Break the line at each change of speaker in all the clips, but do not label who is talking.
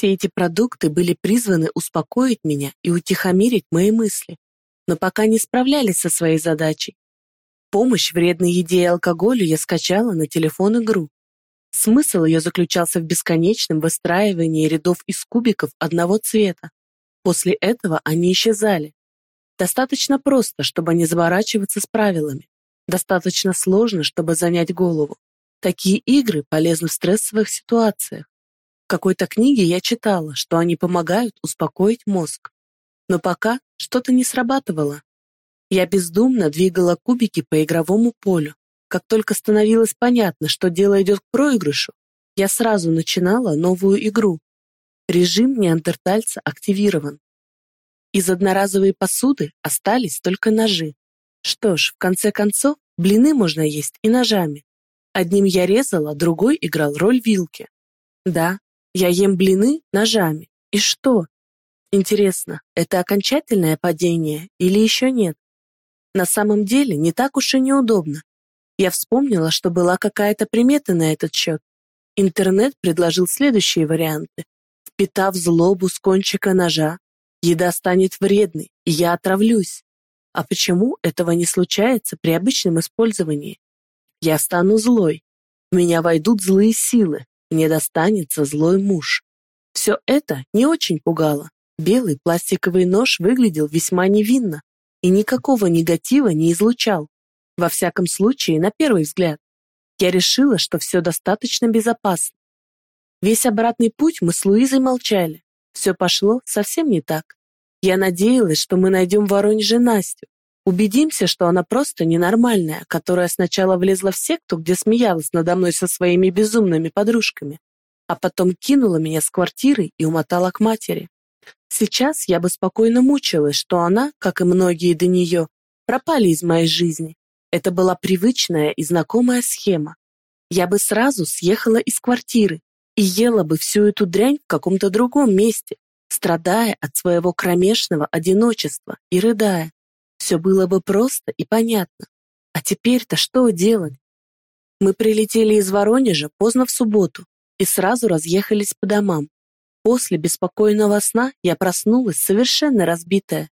Все эти продукты были призваны успокоить меня и утихомирить мои мысли, но пока не справлялись со своей задачей. Помощь вредной еде и алкоголю я скачала на телефон игру. Смысл ее заключался в бесконечном выстраивании рядов из кубиков одного цвета. После этого они исчезали. Достаточно просто, чтобы не заморачиваться с правилами. Достаточно сложно, чтобы занять голову. Такие игры полезны в стрессовых ситуациях. Какой-то книге я читала, что они помогают успокоить мозг. Но пока что-то не срабатывало. Я бездумно двигала кубики по игровому полю. Как только становилось понятно, что дело идет к проигрышу, я сразу начинала новую игру. Режим неандертальца активирован. Из одноразовой посуды остались только ножи. Что ж, в конце концов, блины можно есть и ножами. Одним я резала, другой играл роль вилки. Да, я ем блины ножами. И что? Интересно, это окончательное падение или еще нет? На самом деле не так уж и неудобно. Я вспомнила, что была какая-то примета на этот счет. Интернет предложил следующие варианты. Впитав злобу с кончика ножа, еда станет вредной, и я отравлюсь. А почему этого не случается при обычном использовании? Я стану злой, в меня войдут злые силы, мне достанется злой муж. Все это не очень пугало. Белый пластиковый нож выглядел весьма невинно и никакого негатива не излучал. Во всяком случае, на первый взгляд. Я решила, что все достаточно безопасно. Весь обратный путь мы с Луизой молчали. Все пошло совсем не так. Я надеялась, что мы найдем в Воронеже Настю. Убедимся, что она просто ненормальная, которая сначала влезла в секту, где смеялась надо мной со своими безумными подружками, а потом кинула меня с квартиры и умотала к матери. Сейчас я бы спокойно мучилась, что она, как и многие до нее, пропали из моей жизни. Это была привычная и знакомая схема. Я бы сразу съехала из квартиры и ела бы всю эту дрянь в каком-то другом месте, страдая от своего кромешного одиночества и рыдая. Все было бы просто и понятно. А теперь-то что делать? Мы прилетели из Воронежа поздно в субботу и сразу разъехались по домам. После беспокойного сна я проснулась совершенно разбитая.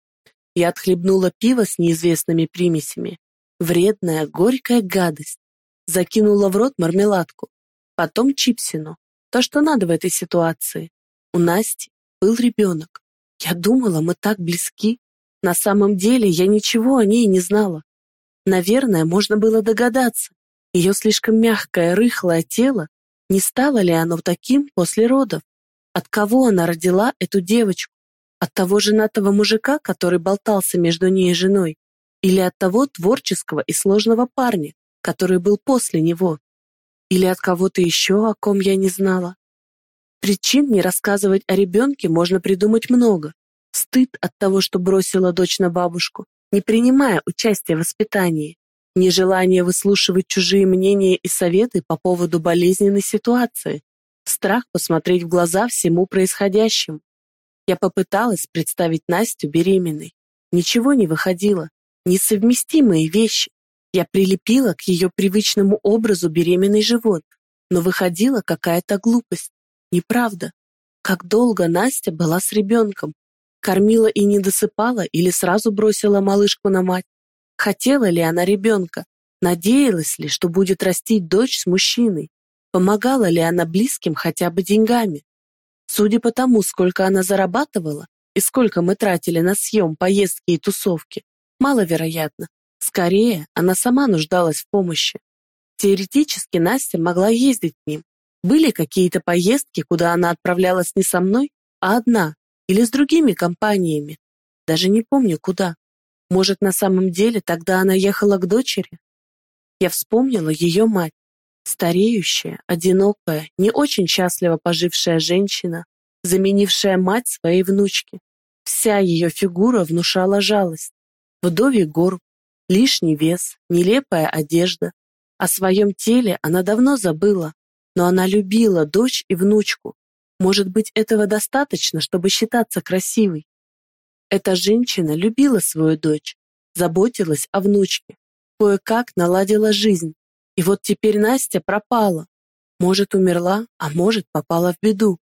Я отхлебнула пиво с неизвестными примесями. Вредная, горькая гадость. Закинула в рот мармеладку. Потом чипсину. То, что надо в этой ситуации. У Насти был ребенок. Я думала, мы так близки. На самом деле я ничего о ней не знала. Наверное, можно было догадаться. Ее слишком мягкое, рыхлое тело, не стало ли оно таким после родов? От кого она родила эту девочку? От того женатого мужика, который болтался между ней и женой? Или от того творческого и сложного парня, который был после него? Или от кого-то еще, о ком я не знала? Причин не рассказывать о ребенке можно придумать много. Стыд от того, что бросила дочь на бабушку, не принимая участия в воспитании. Нежелание выслушивать чужие мнения и советы по поводу болезненной ситуации, страх посмотреть в глаза всему происходящему. Я попыталась представить Настю беременной. Ничего не выходило. Несовместимые вещи. Я прилепила к ее привычному образу беременный живот, но выходила какая-то глупость. Неправда. Как долго Настя была с ребенком? Кормила и не досыпала или сразу бросила малышку на мать? Хотела ли она ребенка? Надеялась ли, что будет растить дочь с мужчиной? Помогала ли она близким хотя бы деньгами? Судя по тому, сколько она зарабатывала и сколько мы тратили на съем, поездки и тусовки, маловероятно. Скорее, она сама нуждалась в помощи. Теоретически Настя могла ездить к ним. Были какие-то поездки, куда она отправлялась не со мной, а одна, или с другими компаниями. Даже не помню, куда. Может, на самом деле тогда она ехала к дочери? Я вспомнила ее мать. Стареющая, одинокая, не очень счастливо пожившая женщина, заменившая мать своей внучки. Вся ее фигура внушала жалость. Вдовий горб, лишний вес, нелепая одежда. О своем теле она давно забыла, но она любила дочь и внучку. Может быть, этого достаточно, чтобы считаться красивой. Эта женщина любила свою дочь, заботилась о внучке, кое-как наладила жизнь, и вот теперь Настя пропала. Может, умерла, а может, попала в беду.